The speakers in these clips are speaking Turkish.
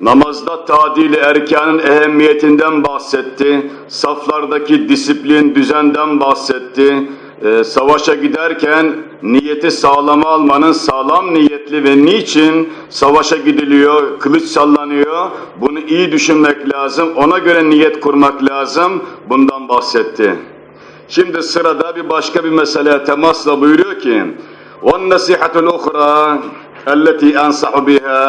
Namazda tadil erkanın ehemmiyetinden bahsetti. Saflardaki disiplin, düzenden bahsetti. Ee, savaşa giderken niyeti sağlama almanın sağlam niyetli ve niçin savaşa gidiliyor, kılıç sallanıyor. Bunu iyi düşünmek lazım. Ona göre niyet kurmak lazım. Bundan bahsetti. Şimdi sırada bir başka bir mesele temasla buyuruyor ki وَالنَّسِحَةُ الْاُخْرَى الَّتِي أَنْصَحُ بِهَا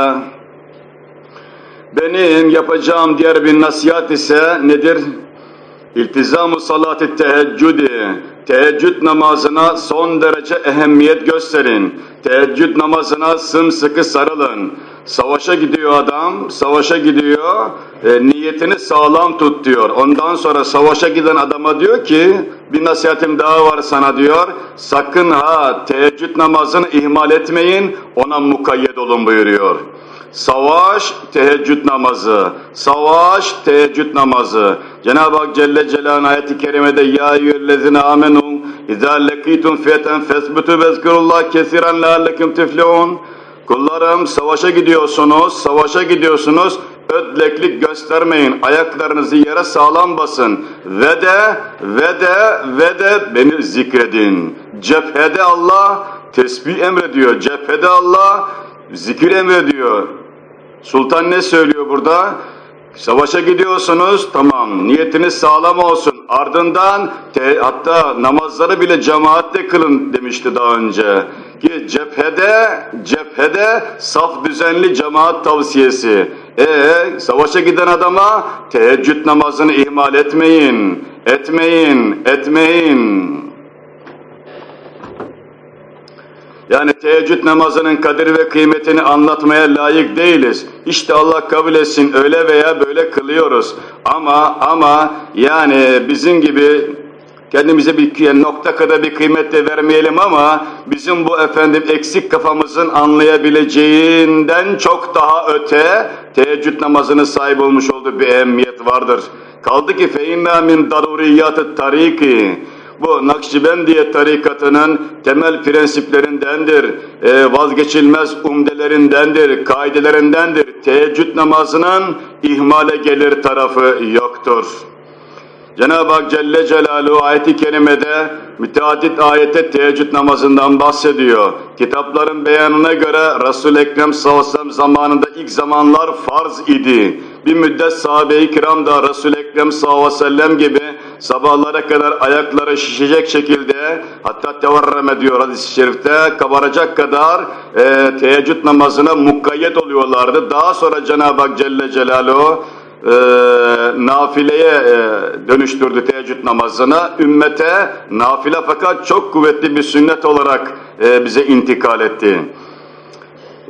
benim yapacağım diğer bir nasihat ise nedir? İltizam-ı salat-ı teheccüdi. Teheccüd namazına son derece ehemmiyet gösterin. Teheccüd namazına sımsıkı sarılın. Savaşa gidiyor adam, savaşa gidiyor, e, niyetini sağlam tut diyor. Ondan sonra savaşa giden adama diyor ki, bir nasihatim daha var sana diyor, sakın ha teheccüd namazını ihmal etmeyin, ona mukayyet olun buyuruyor. Savaş, teheccüd namazı. Savaş, teheccüd namazı. Cenab-ı Hak Celle Celaluhu ayet-i kerimede Ya eyyühellezine amenu İzâ lekîtum fiyeten fesbütü vezkurullah kesiren leallekum tiflihun Kullarım savaşa gidiyorsunuz, savaşa gidiyorsunuz, ödleklik göstermeyin, ayaklarınızı yere sağlam basın ve de, ve de, ve de beni zikredin. Cephede Allah tesbih emrediyor, cephede Allah zikir emrediyor. Sultan ne söylüyor burada? Savaşa gidiyorsunuz, tamam, niyetiniz sağlam olsun. Ardından te, hatta namazları bile cemaatle kılın demişti daha önce. Ki cephede, cephede saf düzenli cemaat tavsiyesi. E savaşa giden adama teheccüd namazını ihmal etmeyin, etmeyin, etmeyin. Yani teheccüd namazının kadir ve kıymetini anlatmaya layık değiliz. İşte Allah kabul etsin öyle veya böyle kılıyoruz. Ama ama yani bizim gibi kendimize bir nokta kadar bir kıymet de vermeyelim ama bizim bu efendim eksik kafamızın anlayabileceğinden çok daha öte teheccüd namazının sahip olmuş olduğu bir ehemmiyet vardır. Kaldı ki feinna min daruriyatı tariki bu Nakşibendiye tarikatının temel prensiplerindendir, e, vazgeçilmez umdelerindendir, kaidelerindendir. Teheccüd namazının ihmale gelir tarafı yoktur. Cenab-ı Hak Celle Celaluhu ayeti kerimede müteadit ayette teheccüd namazından bahsediyor. Kitapların beyanına göre Resul-i Ekrem sallallahu zamanında ilk zamanlar farz idi. Bir müddet sahabe-i kiram da Resul-i Ekrem sallallahu gibi sabahlara kadar ayakları şişecek şekilde hatta tevarreme diyor hadis-i şerifte kabaracak kadar e, teheccüd namazına mukayyet oluyorlardı. Daha sonra Cenab-ı Hak Celle Celaluhu e, nafileye e, dönüştürdü teheccüd namazını. Ümmete nafile fakat çok kuvvetli bir sünnet olarak e, bize intikal etti.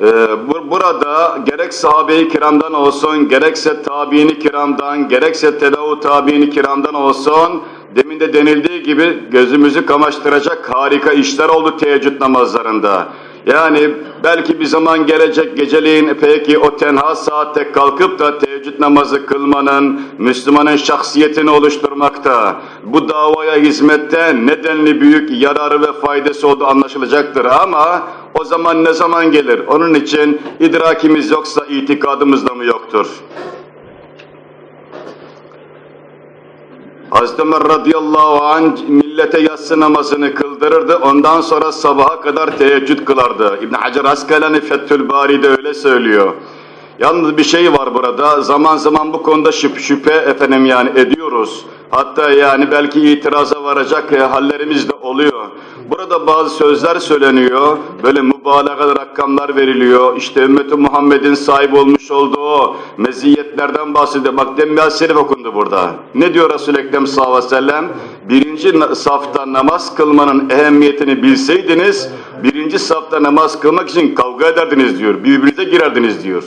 Ee, burada gerek sahabe-i kiramdan olsun, gerekse tabiini kiramdan, gerekse tebeu tabiini kiramdan olsun, demin de denildiği gibi gözümüzü kamaştıracak harika işler oldu teheccüd namazlarında. Yani belki bir zaman gelecek geceleyin peki o tenha saatte kalkıp da teheccüd namazı kılmanın Müslümanın şahsiyetini oluşturmakta, bu davaya hizmette nedenli büyük yararı ve faydası olduğu anlaşılacaktır ama o zaman ne zaman gelir? Onun için idrakimiz yoksa itikadımız da mı yoktur? Hazreti radıyallahu anh millete yatsı namazını kıldırırdı. Ondan sonra sabaha kadar teheccüd kılardı. İbn Hacer Askalani Fethül Bari'de öyle söylüyor. Yalnız bir şey var burada. Zaman zaman bu konuda şüphe, şüphe efendim yani ediyoruz. Hatta yani belki itiraza varacak hallerimiz de oluyor. Burada bazı sözler söyleniyor. Böyle mübalağalı rakamlar veriliyor. İşte ümmeti Muhammed'in sahip olmuş olduğu meziyetlerden bahsediyor. Bak bir şerif okundu burada. Ne diyor Resul-i Ekrem sallallahu aleyhi ve sellem? Birinci safta namaz kılmanın ehemmiyetini bilseydiniz, birinci safta namaz kılmak için kavga ederdiniz diyor. Birbirinize girerdiniz diyor.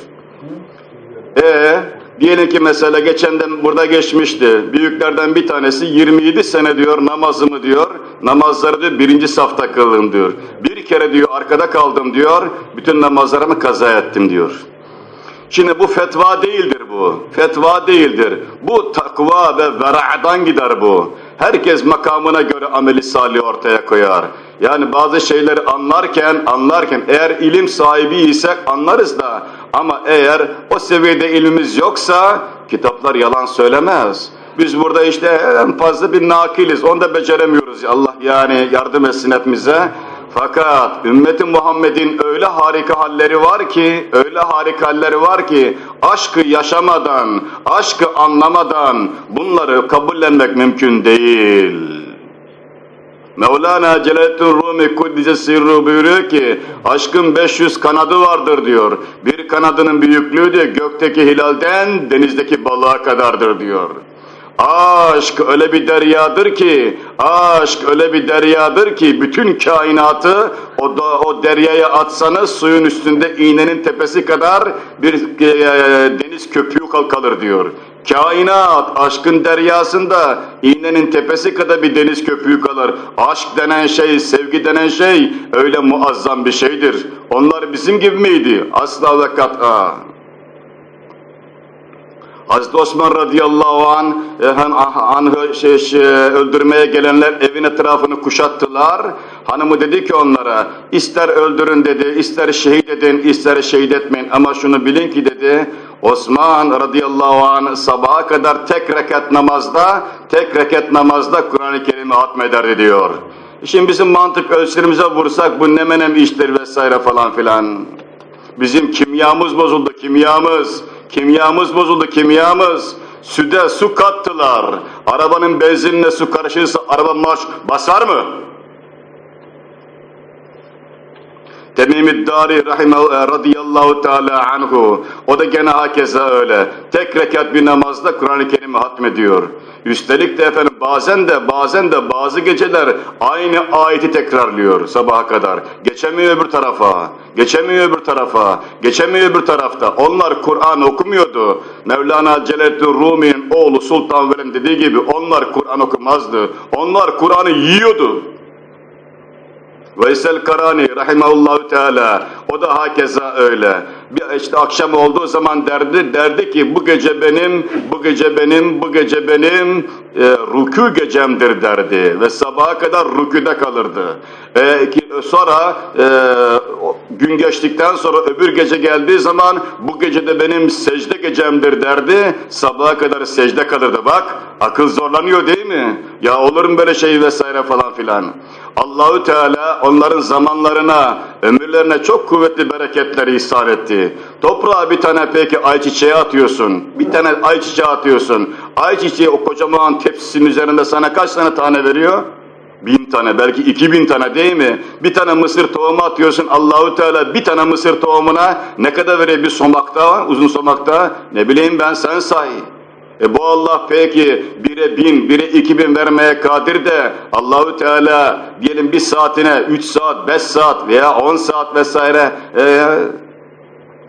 E diyelim ki mesela geçenden burada geçmişti. Büyüklerden bir tanesi 27 sene diyor namazımı diyor. Namazları diyor birinci safta kıldım diyor. Bir kere diyor arkada kaldım diyor. Bütün namazlarımı kaza ettim diyor. Şimdi bu fetva değildir bu. Fetva değildir. Bu takva ve vera'dan gider bu. Herkes makamına göre ameli salih ortaya koyar. Yani bazı şeyleri anlarken, anlarken eğer ilim sahibi isek anlarız da ama eğer o seviyede ilmimiz yoksa kitaplar yalan söylemez. Biz burada işte en fazla bir nakiliz. Onu da beceremiyoruz. Allah yani yardım etsin hepimize. Fakat ümmeti Muhammed'in öyle harika halleri var ki, öyle harika halleri var ki aşkı yaşamadan, aşkı anlamadan bunları kabullenmek mümkün değil. Mevlana Celaleddin Rumi Kuddise Sirru buyuruyor ki aşkın 500 kanadı vardır diyor. Bir kanadının büyüklüğü de gökteki hilalden denizdeki balığa kadardır diyor. Aşk öyle bir deryadır ki, aşk öyle bir deryadır ki bütün kainatı o, da, o deryaya atsanız suyun üstünde iğnenin tepesi kadar bir e, deniz köpüğü kalır diyor. Kainat aşkın deryasında iğnenin tepesi kadar bir deniz köpüğü kalır. Aşk denen şey, sevgi denen şey öyle muazzam bir şeydir. Onlar bizim gibi miydi? Asla ve kat'a. Hazreti Osman radıyallahu an, e, anhı şey, şey, öldürmeye gelenler evin etrafını kuşattılar. Hanımı dedi ki onlara ister öldürün dedi, ister şehit edin, ister şehit etmeyin ama şunu bilin ki dedi Osman radıyallahu anh sabaha kadar tek rekat namazda, tek rekat namazda Kur'an-ı Kerim'i hatmederdi diyor. Şimdi bizim mantık ölçülerimize vursak bu ne menem iştir vesaire falan filan. Bizim kimyamız bozuldu, kimyamız. Kimyamız bozuldu, kimyamız. Süde su kattılar. Arabanın benzinle su karışırsa araba marş basar mı? Temim-i Dari radıyallahu teala anhu. O da gene hakeza öyle. Tek rekat bir namazda Kur'an-ı Kerim'i hatmediyor. Üstelik de efendim bazen de bazen de bazı geceler aynı ayeti tekrarlıyor sabaha kadar. Geçemiyor öbür tarafa, geçemiyor öbür tarafa, geçemiyor öbür tarafta. Onlar Kur'an okumuyordu. Mevlana Celaleddin Rumi'nin oğlu Sultan Velem dediği gibi onlar Kur'an okumazdı. Onlar Kur'an'ı yiyordu. Veysel Karani rahimahullahu teala o da hakeza öyle. Bir işte akşam olduğu zaman derdi derdi ki bu gece benim, bu gece benim, bu gece benim e, rükû gecemdir derdi ve sabaha kadar rüküde kalırdı. E, ki, sonra e, gün geçtikten sonra öbür gece geldiği zaman bu gece de benim secde gecemdir derdi. Sabaha kadar secde kalırdı. Bak akıl zorlanıyor değil mi? Ya olur mu böyle şey vesaire falan filan. Allahü Teala onların zamanlarına, ömürlerine çok kuvvetli bereketler ihsan etti. Toprağa bir tane peki ayçiçeği atıyorsun, bir tane ayçiçeği atıyorsun. Ayçiçeği o kocaman tepsinin üzerinde sana kaç tane tane veriyor? Bin tane, belki iki bin tane değil mi? Bir tane mısır tohumu atıyorsun, Allahü Teala bir tane mısır tohumuna ne kadar veriyor bir somakta, uzun somakta? Ne bileyim ben sen say. E bu Allah peki bire bin, bire iki bin vermeye kadir de Allahü Teala diyelim bir saatine üç saat, beş saat veya on saat vesaire e,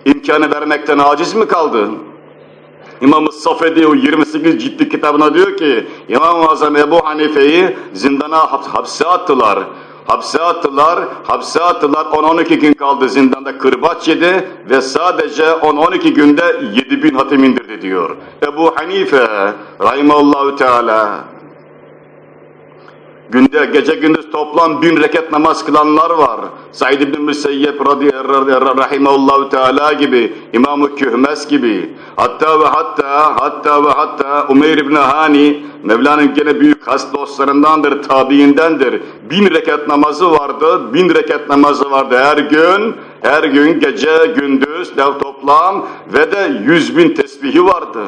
imkanı vermekten aciz mi kaldı? İmam-ı Safedi o 28 ciddi kitabına diyor ki İmam-ı Azam Ebu Hanife'yi zindana hapse attılar. Hapse attılar, hapse attılar, 10-12 gün kaldı zindanda kırbaç yedi ve sadece 10-12 günde 7 bin hatim indirdi diyor. Ebu Hanife, Rahimallahu Teala, Günde gece gündüz toplam bin rekat namaz kılanlar var. Said ibn Müseyyep rahimahullahu teala gibi, İmam-ı Kühmes gibi. Hatta ve hatta, hatta ve hatta Umeyr ibn Hani, Mevla'nın gene büyük has dostlarındandır, tabiindendir. Bin rekat namazı vardı, bin rekat namazı vardı her gün. Her gün gece gündüz toplam ve de yüz bin tesbihi vardı.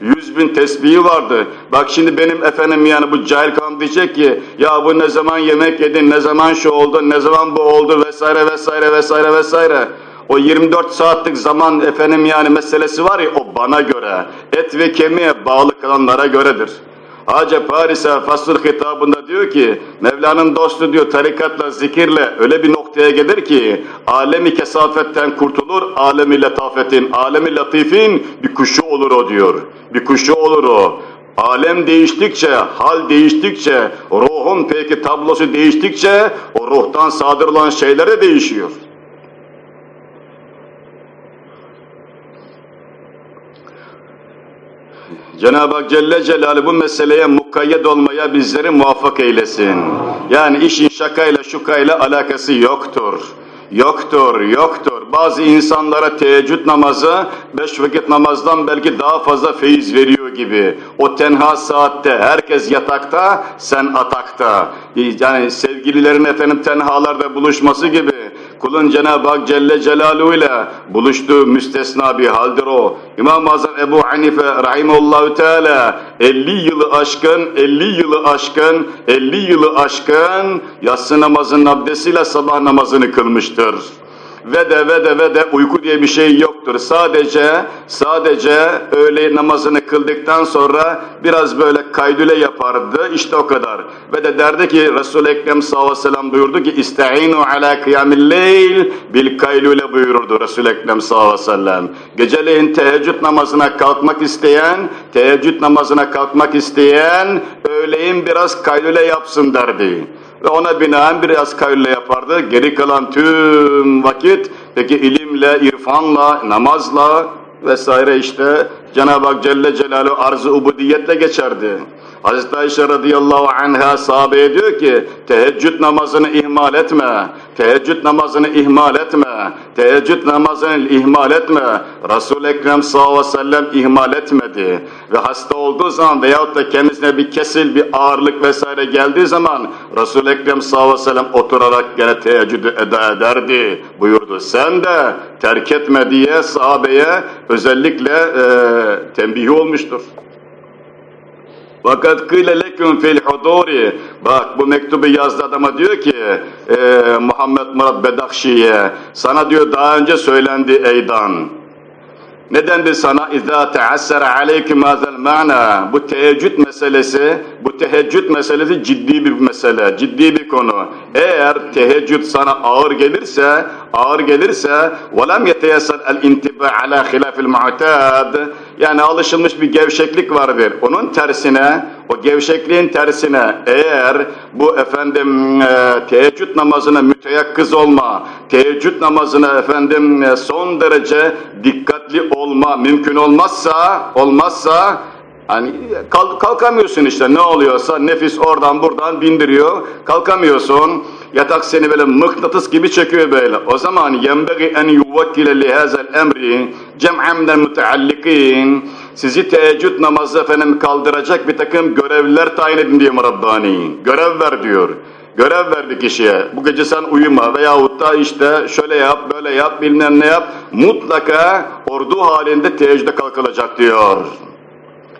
Yüz bin tesbihi vardı. Bak şimdi benim efendim yani bu cahil diyecek ki ya bu ne zaman yemek yedin, ne zaman şu oldu, ne zaman bu oldu vesaire vesaire vesaire vesaire. O 24 saatlik zaman efendim yani meselesi var ya o bana göre et ve kemiğe bağlı kalanlara göredir. Hacı Paris'e fasıl hitabında diyor ki Mevla'nın dostu diyor tarikatla zikirle öyle bir noktaya gelir ki alemi kesafetten kurtulur alemi letafetin alemi latifin bir kuşu olur o diyor bir kuşu olur o alem değiştikçe hal değiştikçe ruhun peki tablosu değiştikçe o ruhtan sadır olan şeyler de değişiyor. Cenab-ı Hak Celle Celaluhu bu meseleye mukayyet olmaya bizleri muvaffak eylesin. Yani işin şakayla şukayla alakası yoktur. Yoktur, yoktur. Bazı insanlara teheccüd namazı beş vakit namazdan belki daha fazla feyiz veriyor gibi. O tenha saatte herkes yatakta, sen atakta. Yani sevgililerin efendim tenhalarda buluşması gibi kulun Cenab-ı Hak Celle Celaluhu ile buluştuğu müstesna bir haldir o. İmam-ı Azam Ebu Hanife Rahimullahü Teala 50 yılı aşkın, 50 yılı aşkın, 50 yılı aşkın yatsı namazının abdestiyle sabah namazını kılmıştır ve de ve de ve de uyku diye bir şey yoktur. Sadece sadece öğle namazını kıldıktan sonra biraz böyle kaydüle yapardı. İşte o kadar. Ve de derdi ki Resul-i Ekrem sallallahu aleyhi ve sellem buyurdu ki İsta'inu ala kıyamil leyl bil kaylule buyururdu Resul-i Ekrem sallallahu aleyhi ve sellem. Geceleyin teheccüd namazına kalkmak isteyen, teheccüd namazına kalkmak isteyen öğleyin biraz kaylüle yapsın derdi ve ona binaen biraz kayırla yapardı. Geri kalan tüm vakit peki ilimle, irfanla, namazla vesaire işte Cenab-ı Hak Celle Celaluhu arz-ı ubudiyetle geçerdi. Hazreti Ayşe radıyallahu anha sahabeye diyor ki teheccüd namazını ihmal etme. Teheccüd namazını ihmal etme. Teheccüd namazını ihmal etme. Resul-i Ekrem sallallahu aleyhi ve sellem ihmal etmedi. Ve hasta olduğu zaman veyahut da kendisine bir kesil, bir ağırlık vesaire geldiği zaman Resul-i Ekrem sallallahu aleyhi ve sellem oturarak gene teheccüdü eda ederdi buyurdu. Sen de terk etme diye sahabeye özellikle e, tembihi olmuştur. Fakat kıyle leküm fil huduri. Bak bu mektubu yazdı adama diyor ki e, Muhammed Murat Bedakşi'ye sana diyor daha önce söylendi eydan. Nedendi sana izâ teassara aleyküm hâzel ma'na. Bu teheccüd meselesi, bu teheccüd meselesi ciddi bir mesele, ciddi bir konu. Eğer teheccüd sana ağır gelirse, ağır gelirse وَلَمْ يَتَيَسَّلْ الْاِنْتِبَى عَلَى خِلَافِ الْمُعْتَادِ yani alışılmış bir gevşeklik vardır. Onun tersine, o gevşekliğin tersine eğer bu efendim e, teheccüd namazına müteyakkız olma, teheccüd namazına efendim e, son derece dikkatli olma mümkün olmazsa, olmazsa Hani kalk, kalkamıyorsun işte ne oluyorsa nefis oradan buradan bindiriyor. Kalkamıyorsun. Yatak seni böyle mıknatıs gibi çekiyor böyle. O zaman yenbegi en yuvakkile lihazel emri cem'en minel müteallikin sizi teheccüd namazı efendim kaldıracak bir takım görevliler tayin edin diyor Rabbani. Görev ver diyor. Görev verdi kişiye. Bu gece sen uyuma veyahut da işte şöyle yap, böyle yap, bilmem ne yap. Mutlaka ordu halinde teheccüde kalkılacak diyor.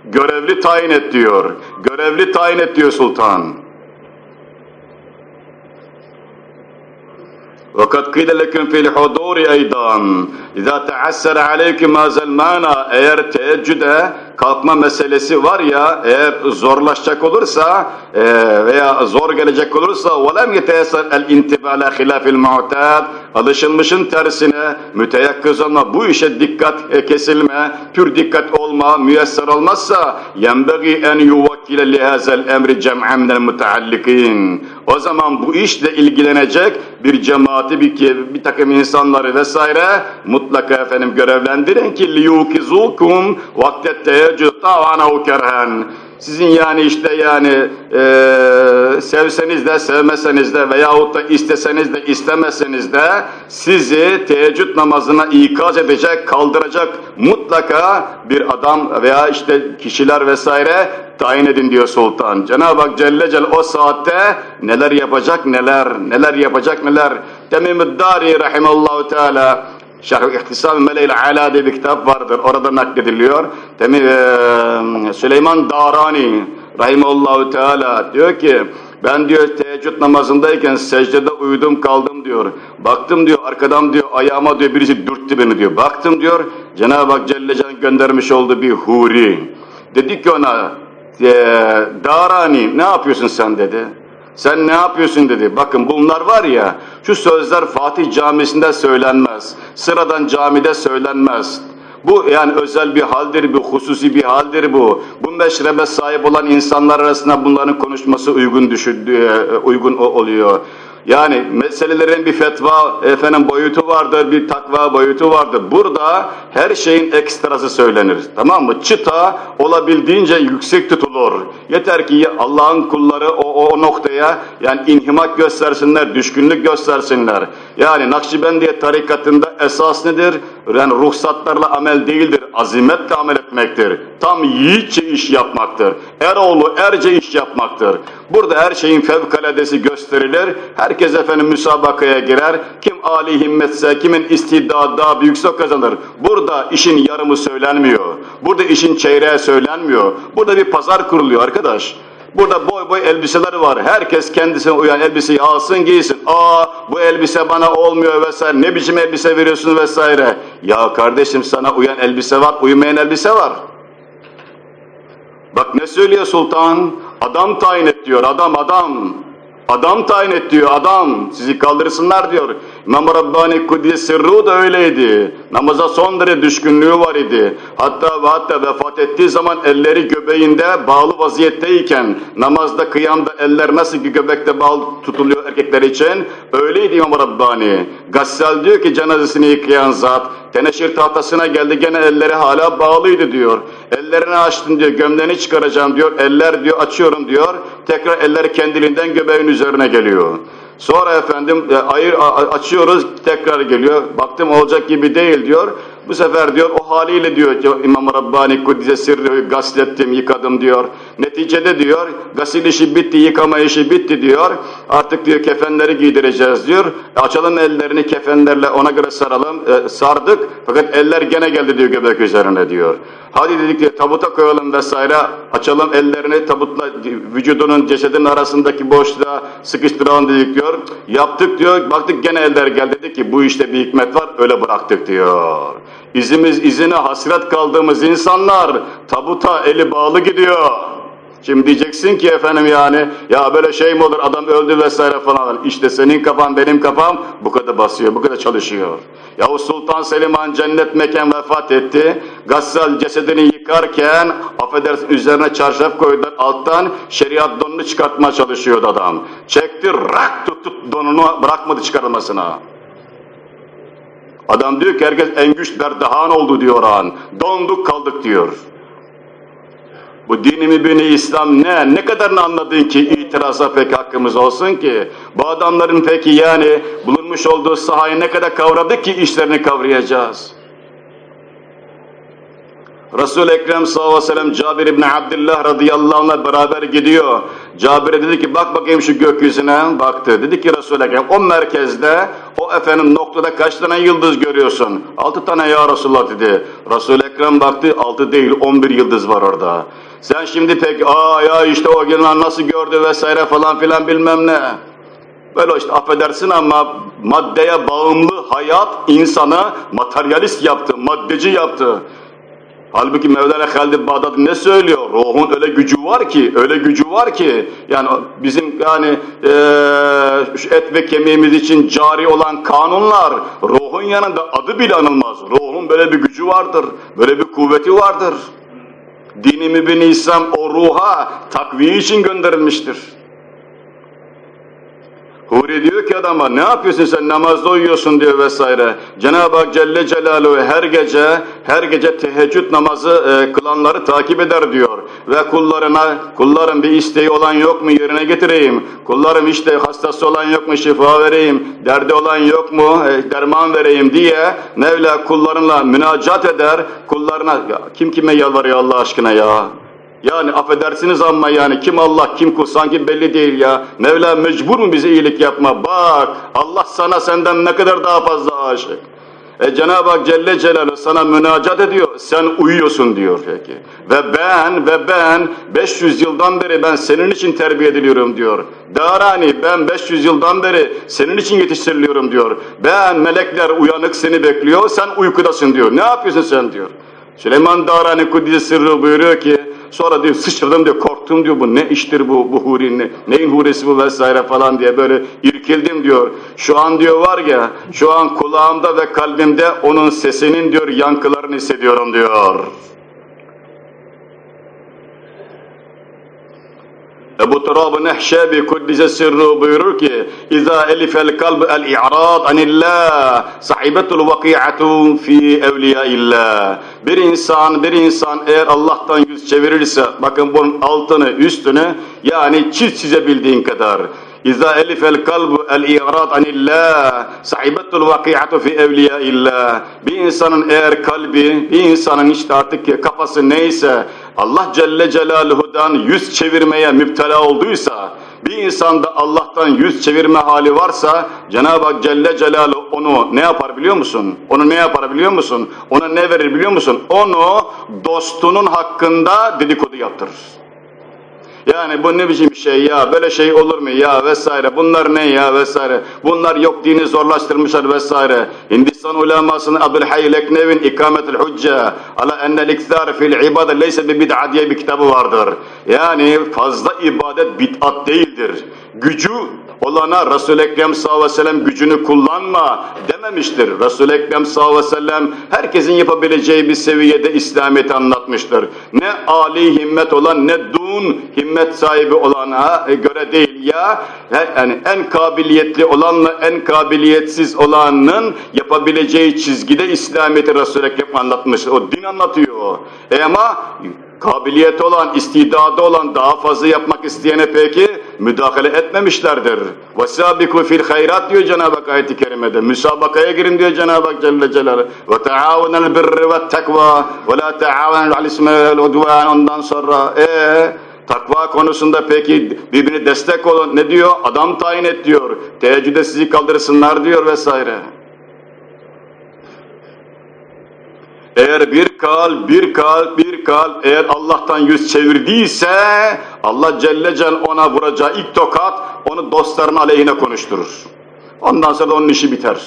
Görevli tayin et diyor. Görevli tayin et diyor sultan. وَقَدْ قِيلَ لَكُمْ فِي الْحُضُورِ اَيْضًا اِذَا تَعَسَّرَ عَلَيْكُمْ هَذَا الْمَانَا Eğer teheccüde kalkma meselesi var ya, eğer zorlaşacak olursa e, veya zor gelecek olursa وَلَمْ يَتَيَسَّرْ الْاِنْتِبَى عَلَى خِلَافِ الْمُعْتَادِ Alışılmışın tersine müteyakkız olma, bu işe dikkat e, kesilme, pür dikkat olma, müyesser olmazsa يَنْبَغِي اَنْ يُوَكِّلَ لِهَذَا الْاَمْرِ جَمْعًا مِنَ الْمُتَعَلِّقِينَ O zaman bu işle ilgilenecek bir cemaati, bir, bir takım insanları vesaire mutlaka efendim görevlendirin ki liyukizukum vaktet teheccüd tavanahu kerhen. Sizin yani işte yani e, sevseniz de sevmeseniz de veyahut da isteseniz de istemeseniz de sizi teheccüd namazına ikaz edecek, kaldıracak mutlaka bir adam veya işte kişiler vesaire tayin edin diyor sultan. Cenab-ı Hak Celle Celle o saatte neler yapacak neler, neler yapacak neler. Temim-i Dari rahimallahu teala Şerh-i İhtisam-ı Mele'il Ala diye bir kitap vardır. Orada naklediliyor. Temi, e, Süleyman Darani Rahimallahu Teala diyor ki ben diyor teheccüd namazındayken secdede uyudum kaldım diyor. Baktım diyor arkadan diyor ayağıma diyor birisi dürttü beni diyor. Baktım diyor Cenab-ı Hak Celle Celle'nin göndermiş olduğu bir huri. Dedi ki ona e, Darani ne yapıyorsun sen dedi. Sen ne yapıyorsun dedi. Bakın bunlar var ya şu sözler Fatih Camisi'nde söylenmez. Sıradan camide söylenmez. Bu yani özel bir haldir, bir hususi bir haldir bu. Bu meşrebe sahip olan insanlar arasında bunların konuşması uygun düşündüğü, uygun oluyor. Yani meselelerin bir fetva efendim boyutu vardır, bir takva boyutu vardır. Burada her şeyin ekstrası söylenir. Tamam mı? Çıta olabildiğince yüksek tutulur. Yeter ki Allah'ın kulları o, o, noktaya yani inhimak göstersinler, düşkünlük göstersinler. Yani Nakşibendiye tarikatında esas nedir? Yani ruhsatlarla amel değildir, azimetle amel etmektir. Tam yiğitçe iş yapmaktır. Eroğlu erce iş yapmaktır. Burada her şeyin fevkaladesi gösterilir. Herkes efendim müsabakaya girer. Kim âli himmetse, kimin istidadı daha büyükse kazanır. Burada işin yarımı söylenmiyor. Burada işin çeyreği söylenmiyor. Burada bir pazar kuruluyor arkadaş. Burada boy boy elbiseler var. Herkes kendisine uyan elbiseyi alsın giysin. Aa bu elbise bana olmuyor vesaire. Ne biçim elbise veriyorsun vesaire. Ya kardeşim sana uyan elbise var, uymayan elbise var. Bak ne söylüyor sultan? Adam tayin et diyor, adam adam. Adam tayin et diyor, adam. Sizi kaldırsınlar diyor. İmam Rabbani Kudüs Sırrı da öyleydi. Namaza son derece düşkünlüğü var idi. Hatta ve hatta vefat ettiği zaman elleri göbeğinde bağlı vaziyetteyken namazda kıyamda eller nasıl ki göbekte bağlı tutuluyor erkekler için öyleydi İmam Rabbani. Gassal diyor ki cenazesini yıkayan zat teneşir tahtasına geldi gene elleri hala bağlıydı diyor. Ellerini açtın diyor gömleğini çıkaracağım diyor. Eller diyor açıyorum diyor. Tekrar eller kendiliğinden göbeğin üzerine geliyor. Sonra efendim e, ayır açıyoruz tekrar geliyor. Baktım olacak gibi değil diyor. Bu sefer diyor o haliyle diyor İmam Rabbani Kudüs'e sırrı gaslettim, yıkadım diyor. Neticede diyor gasil işi bitti, yıkama işi bitti diyor. Artık diyor kefenleri giydireceğiz diyor. Açalım ellerini kefenlerle ona göre saralım. E, sardık fakat eller gene geldi diyor göbek üzerine diyor. Hadi dedik diyor tabuta koyalım vesaire. Açalım ellerini tabutla vücudunun cesedin arasındaki boşluğa sıkıştıralım dedik diyor. Yaptık diyor. Baktık gene eller geldi dedi ki bu işte bir hikmet var öyle bıraktık diyor. İzimiz izine hasret kaldığımız insanlar tabuta eli bağlı gidiyor. Şimdi diyeceksin ki efendim yani ya böyle şey mi olur adam öldü vesaire falan. İşte senin kafan benim kafam bu kadar basıyor bu kadar çalışıyor. Yahu Sultan Selim Han cennet mekan vefat etti. Gassal cesedini yıkarken affedersin üzerine çarşaf koydular alttan şeriat donunu çıkartmaya çalışıyordu adam. Çekti rak tuttu donunu bırakmadı çıkarılmasına. Adam diyor ki herkes en güç berdahan oldu diyor an. Donduk kaldık diyor. Bu dini mübini İslam ne? Ne kadarını anladın ki itiraza pek hakkımız olsun ki? Bu adamların peki yani bulunmuş olduğu sahayı ne kadar kavradık ki işlerini kavrayacağız? Resul-i Ekrem sallallahu aleyhi ve sellem Cabir İbni Abdullah radıyallahu anh'la beraber gidiyor. Cabir'e dedi ki bak bakayım şu gökyüzüne baktı. Dedi ki Resul-i Ekrem o merkezde o efendim noktada kaç tane yıldız görüyorsun? Altı tane ya Resulullah dedi. Resul-i Ekrem baktı altı değil on bir yıldız var orada. Sen şimdi pek aa ya işte o gün nasıl gördü vesaire falan filan bilmem ne. Böyle işte affedersin ama maddeye bağımlı hayat insanı materyalist yaptı, maddeci yaptı. Halbuki Mevlana Halid Bağdadi ne söylüyor? Ruhun öyle gücü var ki, öyle gücü var ki, yani bizim yani e, et ve kemiğimiz için cari olan kanunlar, ruhun yanında adı bile anılmaz. Ruhun böyle bir gücü vardır, böyle bir kuvveti vardır. Dini İslam o ruha takviye için gönderilmiştir. Huri diyor ki adama ne yapıyorsun sen namazda uyuyorsun diyor vesaire. Cenab-ı Hak Celle Celaluhu her gece her gece teheccüd namazı e, kılanları takip eder diyor. Ve kullarına kulların bir isteği olan yok mu yerine getireyim. Kullarım işte hastası olan yok mu şifa vereyim. Derdi olan yok mu e, derman vereyim diye Mevla kullarına münacat eder. Kullarına kim kime yalvarıyor Allah aşkına ya. Yani affedersiniz ama yani kim Allah kim kul sanki belli değil ya. Mevla mecbur mu bize iyilik yapma? Bak Allah sana senden ne kadar daha fazla aşık. E Cenab-ı Hak Celle Celaluhu sana münacat ediyor. Sen uyuyorsun diyor peki. Ve ben ve ben 500 yıldan beri ben senin için terbiye ediliyorum diyor. Darani ben 500 yıldan beri senin için yetiştiriliyorum diyor. Ben melekler uyanık seni bekliyor. Sen uykudasın diyor. Ne yapıyorsun sen diyor. Süleyman Darani Kudüs Sırrı buyuruyor ki Sonra diyor sıçradım diyor korktum diyor bu ne iştir bu bu huri ne, neyin hurisi bu vesaire falan diye böyle irkildim diyor. Şu an diyor var ya şu an kulağımda ve kalbimde onun sesinin diyor yankılarını hissediyorum diyor. Ebu Turab Nehşebi Kuddise Sirru buyurur ki İza elifel kalb el i'rad anillah sahibetul vaki'atu fi evliyaillah. Bir insan bir insan eğer Allah'tan yüz çevirirse bakın bunun altını üstünü yani çiz çizebildiğin kadar. İza elifel kalbu el i'rad anillah sahibetul vaki'atu fi evliyaillah. Bir insanın eğer kalbi bir insanın işte artık kafası neyse Allah Celle Celaluhu'dan yüz çevirmeye müptela olduysa, bir insanda Allah'tan yüz çevirme hali varsa, Cenab-ı Hak Celle Celaluhu onu ne yapar biliyor musun? Onu ne yapar biliyor musun? Ona ne verir biliyor musun? Onu dostunun hakkında dedikodu yaptırır. Yani bu ne biçim şey ya, böyle şey olur mu ya vesaire, bunlar ne ya vesaire, bunlar yok dini zorlaştırmışlar vesaire. Hindistan ulemasının Abdülhayy Leknev'in İkametül Hücce ala ennel iktar fil ibade leyse bir bid'a diye bir kitabı vardır. Yani fazla ibadet bid'at değildir. Gücü olana Resul-i Ekrem sallallahu aleyhi ve sellem gücünü kullanma dememiştir. Resul-i Ekrem sallallahu aleyhi ve sellem herkesin yapabileceği bir seviyede İslamiyet'i anlatmıştır. Ne âli himmet olan ne dun himmet sahibi olana göre değil ya yani en kabiliyetli olanla en kabiliyetsiz olanın yapabileceği çizgide İslamiyet'i Resul-i Ekrem anlatmış. O din anlatıyor. E ama kabiliyeti olan, istidadı olan, daha fazla yapmak isteyene peki müdahale etmemişlerdir. وَسَابِكُوا fil hayrat diyor Cenab-ı Hak ayet-i kerimede. Müsabakaya girin diyor Cenab-ı Hak Celle Celaluhu. وَتَعَاوَنَ الْبِرِّ وَالتَّقْوَى وَلَا تَعَاوَنَ الْعَلِسْمَ وَالْعُدْوَانِ Ondan sonra eee Takva konusunda peki birbirine destek olun. Ne diyor? Adam tayin et diyor. Teheccüde sizi kaldırsınlar diyor vesaire. Eğer bir kal, bir kal, bir kal eğer Allah'tan yüz çevirdiyse Allah Celle Celle ona vuracağı ilk tokat onu dostların aleyhine konuşturur. Ondan sonra da onun işi biter.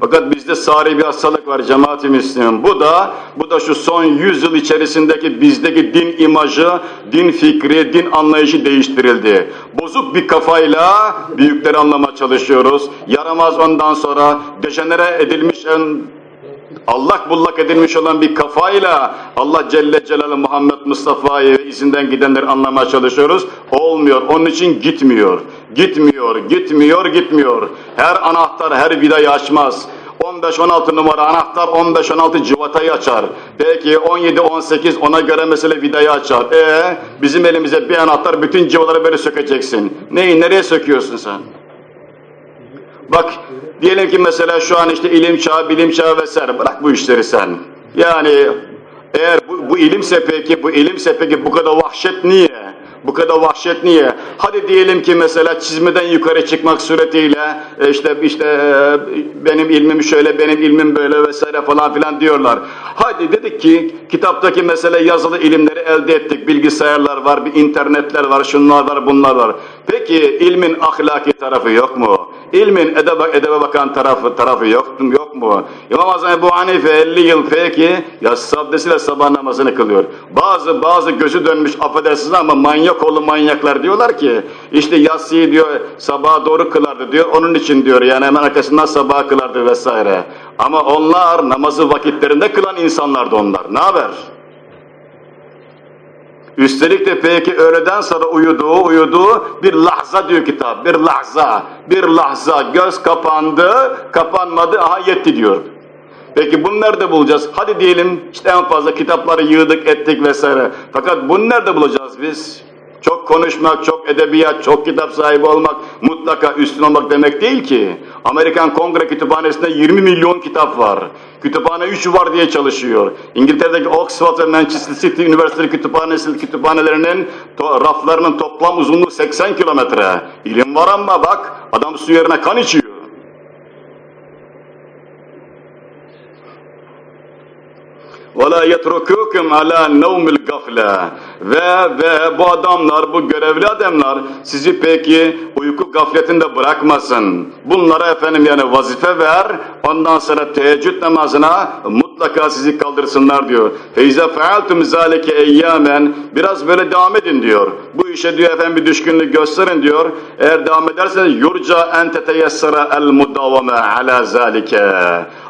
Fakat bizde sari bir hastalık var cemaat-i Müslüman. Bu da bu da şu son 100 yıl içerisindeki bizdeki din imajı, din fikri, din anlayışı değiştirildi. Bozuk bir kafayla büyükleri anlama çalışıyoruz. Yaramaz ondan sonra dejenere edilmiş en allak bullak edilmiş olan bir kafayla Allah Celle Celaluhu Muhammed Mustafa'yı izinden gidenleri anlamaya çalışıyoruz. Olmuyor. Onun için gitmiyor. Gitmiyor, gitmiyor, gitmiyor. Her anahtar her vidayı açmaz. 15-16 numara anahtar 15-16 civatayı açar. Peki 17-18 ona göre mesela vidayı açar. E bizim elimize bir anahtar bütün civaları böyle sökeceksin. Neyi nereye söküyorsun sen? Bak diyelim ki mesela şu an işte ilim çağı, bilim çağı vesaire bırak bu işleri sen. Yani eğer bu, bu ilimse peki, bu ilimse peki bu kadar vahşet niye? Bu kadar vahşet niye? Hadi diyelim ki mesela çizmeden yukarı çıkmak suretiyle e, işte işte e, benim ilmim şöyle, benim ilmim böyle vesaire falan filan diyorlar. Hadi dedik ki kitaptaki mesela yazılı ilimleri elde ettik. Bilgisayarlar var, bir internetler var, şunlar var, bunlar var. Peki ilmin ahlaki tarafı yok mu? İlmin edebe, edebe bakan tarafı tarafı yok, yok mu? İmam Azam Ebu Hanife 50 yıl peki yatsı abdestiyle sabah namazını kılıyor. Bazı bazı gözü dönmüş affedersiniz ama manyak oğlu manyaklar diyorlar ki işte yatsıyı diyor sabaha doğru kılardı diyor. Onun için diyor yani hemen arkasından sabah kılardı vesaire. Ama onlar namazı vakitlerinde kılan insanlardı onlar. Ne haber? Üstelik de peki öğleden sonra uyuduğu uyuduğu bir lahza diyor kitap. Bir lahza, bir lahza göz kapandı, kapanmadı aha yetti diyor. Peki bunu nerede bulacağız? Hadi diyelim işte en fazla kitapları yığdık ettik vesaire. Fakat bunu nerede bulacağız biz? Çok konuşmak, çok edebiyat, çok kitap sahibi olmak mutlaka üstün olmak demek değil ki. Amerikan Kongre Kütüphanesi'nde 20 milyon kitap var. Kütüphane 3 var diye çalışıyor. İngiltere'deki Oxford ve Manchester City Üniversitesi kütüphanesi, kütüphanelerinin to, raflarının toplam uzunluğu 80 kilometre. İlim var ama bak adam su yerine kan içiyor. وَلَا يَتْرُكُكُمْ عَلَى نَوْمِ الْغَفْلَةِ Ve ve bu adamlar, bu görevli adamlar sizi peki uyku gafletinde bırakmasın. Bunlara efendim yani vazife ver, ondan sonra teheccüd namazına mutlaka sizi kaldırsınlar diyor. Feize fealtum zalike eyyamen biraz böyle devam edin diyor. Bu işe diyor efendim bir düşkünlük gösterin diyor. Eğer devam ederseniz yurca en teteyessara el mudavame ala zalike.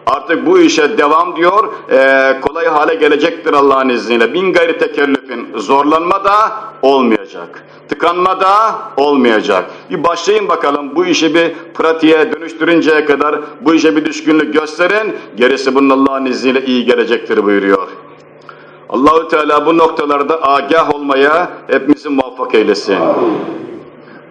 Artık bu işe devam diyor, e, kolay hale gelecektir Allah'ın izniyle. Bin gayri tekellüfin zorlanma da olmayacak. Tıkanma da olmayacak. Bir başlayın bakalım bu işi bir pratiğe dönüştürünceye kadar bu işe bir düşkünlük gösterin. Gerisi bunun Allah'ın izniyle iyi gelecektir buyuruyor. Allahü Teala bu noktalarda agah olmaya hepimizi muvaffak eylesin.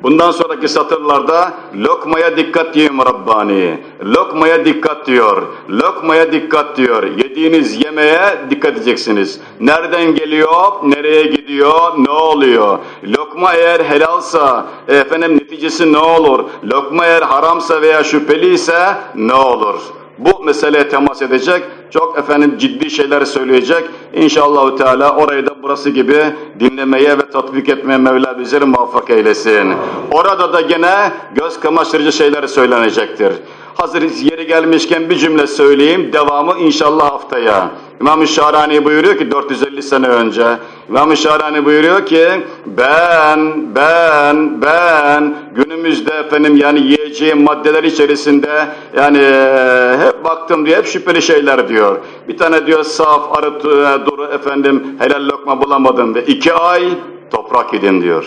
Bundan sonraki satırlarda lokmaya dikkat diyeyim Rabbani. Lokmaya dikkat diyor. Lokmaya dikkat diyor. Yediğiniz yemeğe dikkat edeceksiniz. Nereden geliyor, nereye gidiyor, ne oluyor? Lokma eğer helalsa efendim neticesi ne olur? Lokma eğer haramsa veya şüpheliyse ne olur? Bu meseleye temas edecek, çok efendim ciddi şeyler söyleyecek. İnşallah Teala orayı da burası gibi dinlemeye ve tatbik etmeye Mevla bizleri muvaffak eylesin. Orada da gene göz kamaştırıcı şeyler söylenecektir. Hazır yeri gelmişken bir cümle söyleyeyim, devamı inşallah haftaya. İmam-ı Şahrani buyuruyor ki 450 sene önce, İmam-ı buyuruyor ki ben, ben, ben günümüzde efendim yani yiyeceğim maddeler içerisinde yani e, hep baktım diyor, hep şüpheli şeyler diyor. Bir tane diyor saf, arı, e, duru efendim helal lokma bulamadım ve iki ay toprak yedin diyor.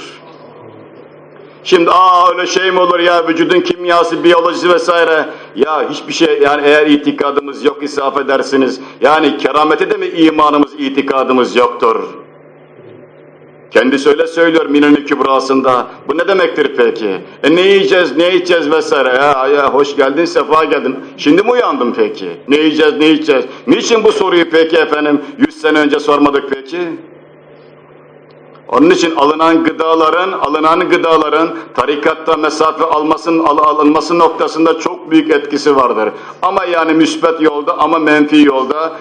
Şimdi aa öyle şey mi olur ya vücudun kimyası, biyolojisi vesaire. Ya hiçbir şey yani eğer itikadımız yok ise affedersiniz. Yani keramete de mi imanımız, itikadımız yoktur? Kendisi öyle söylüyor Minan'ın kübrasında. Bu ne demektir peki? E ne yiyeceğiz, ne içeceğiz vesaire. Ya, ya hoş geldin, sefa geldin. Şimdi mi uyandın peki? Ne yiyeceğiz, ne içeceğiz? Niçin bu soruyu peki efendim 100 sene önce sormadık peki? Onun için alınan gıdaların, alınan gıdaların tarikatta mesafe almasının al, alınması noktasında çok büyük etkisi vardır. Ama yani müsbet yolda ama menfi yolda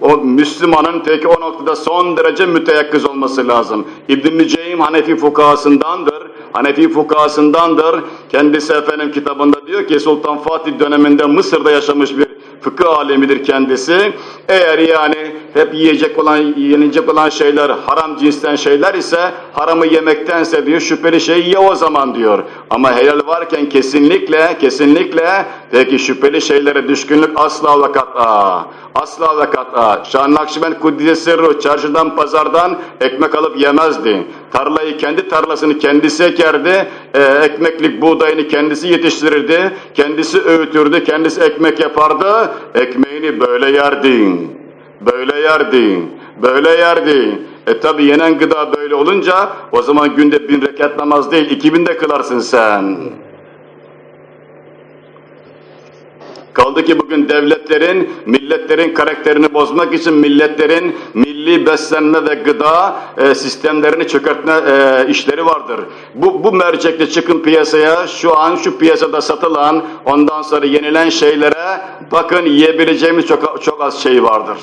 o Müslümanın peki o noktada son derece müteyakkız olması lazım. İbn-i Müceym Hanefi fukahasındandır. Hanefi fukahasındandır. Kendisi efendim kitabında diyor ki Sultan Fatih döneminde Mısır'da yaşamış bir fıkıh alemidir kendisi. Eğer yani hep yiyecek olan, yenilecek olan şeyler haram cinsten şeyler ise haramı yemektense diyor şüpheli şey ye o zaman diyor. Ama helal varken kesinlikle, kesinlikle peki şüpheli şeylere düşkünlük asla ve kat'a. Asla ve kat'a. Şah-ı Nakşibend Kuddise Sırru çarşıdan pazardan ekmek alıp yemezdi. Tarlayı kendi tarlasını kendisi ekerdi. E, ekmeklik buğdayını kendisi yetiştirirdi. Kendisi öğütürdü. Kendisi ekmek yapardı. Ekmeğini böyle yerdi. Böyle yerdi. Böyle yerdi. E tabi yenen gıda böyle olunca o zaman günde bin rekat namaz değil iki bin de kılarsın sen. Kaldı ki bugün devletlerin, milletlerin karakterini bozmak için milletlerin milli beslenme ve gıda e, sistemlerini çökertme e, işleri vardır. Bu, bu mercekle çıkın piyasaya, şu an şu piyasada satılan, ondan sonra yenilen şeylere bakın yiyebileceğimiz çok, çok az şey vardır.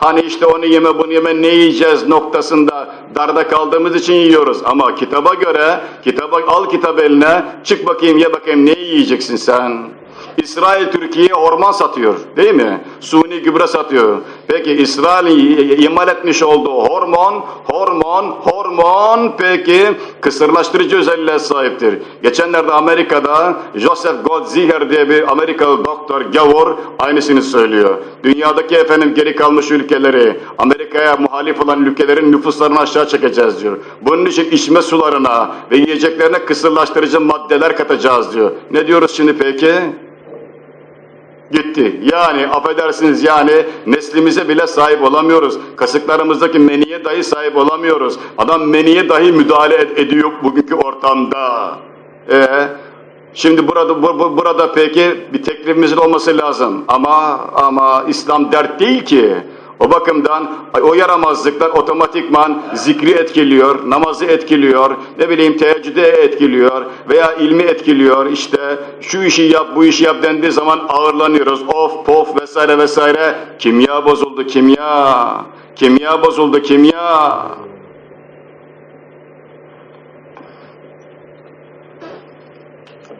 Hani işte onu yeme bunu yeme ne yiyeceğiz noktasında darda kaldığımız için yiyoruz. Ama kitaba göre, kitaba, al kitap eline, çık bakayım ye bakayım ne yiyeceksin sen? İsrail Türkiye'ye orman satıyor değil mi? Suni gübre satıyor. Peki İsrail'in imal etmiş olduğu hormon, hormon, hormon peki kısırlaştırıcı özelliğe sahiptir. Geçenlerde Amerika'da Joseph Goldziher diye bir Amerikalı doktor, gavur aynısını söylüyor. Dünyadaki efendim geri kalmış ülkeleri, Amerika'ya muhalif olan ülkelerin nüfuslarını aşağı çekeceğiz diyor. Bunun için içme sularına ve yiyeceklerine kısırlaştırıcı maddeler katacağız diyor. Ne diyoruz şimdi peki? Gitti. Yani affedersiniz yani neslimize bile sahip olamıyoruz. Kasıklarımızdaki meniye dahi sahip olamıyoruz. Adam meniye dahi müdahale ed ediyor bugünkü ortamda. Ee, şimdi burada bu, bu, burada peki bir teklifimizin olması lazım. Ama ama İslam dert değil ki. O bakımdan o yaramazlıklar otomatikman zikri etkiliyor, namazı etkiliyor, ne bileyim teheccüde etkiliyor veya ilmi etkiliyor. İşte şu işi yap, bu işi yap dendiği zaman ağırlanıyoruz. Of, pof vesaire vesaire. Kimya bozuldu, kimya. Kimya bozuldu, kimya.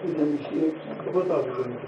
Bir de